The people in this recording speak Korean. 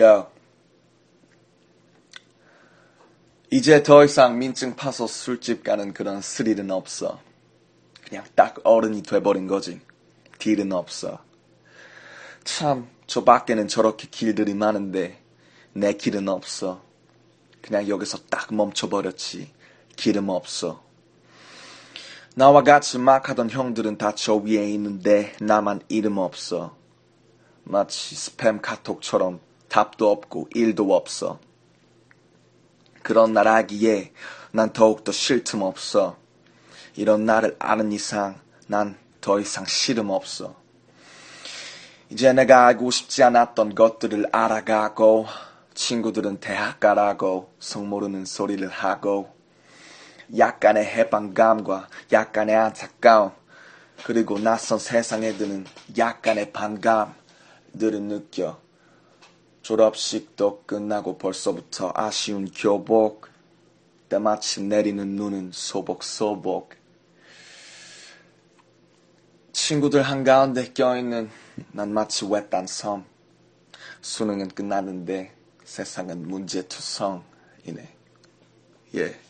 야, 이제 더 이상 민증 파서 술집 가는 그런 스릴은 없어. 그냥 딱 어른이 돼버린 거지. 딜은 없어. 참, 저 밖에는 저렇게 길들이 많은데 내 길은 없어. 그냥 여기서 딱 멈춰버렸지. 기름 없어. 나와 같이 막 하던 형들은 다 저 위에 있는데 나만 이름 없어. 마치 스팸 카톡처럼 답도 없고 일도 없어. 그런 날 하기에 난 더욱더 쉴틈 없어. 이런 나를 아는 이상 난 더 이상 싫음 없어. 이제 내가 알고 싶지 않았던 것들을 알아가고 친구들은 대학 가라고 속 모르는 소리를 하고 약간의 해방감과 약간의 안타까움 그리고 낯선 세상에 드는 약간의 반감들을 느껴 졸업식도 끝나고 벌써부터 아쉬운 교복 때마침 내리는 눈은 소복소복. 친구들 한가운데 껴있는 난 마치 외딴 섬. 수능은 끝났는데 세상은 문제투성이네. 예.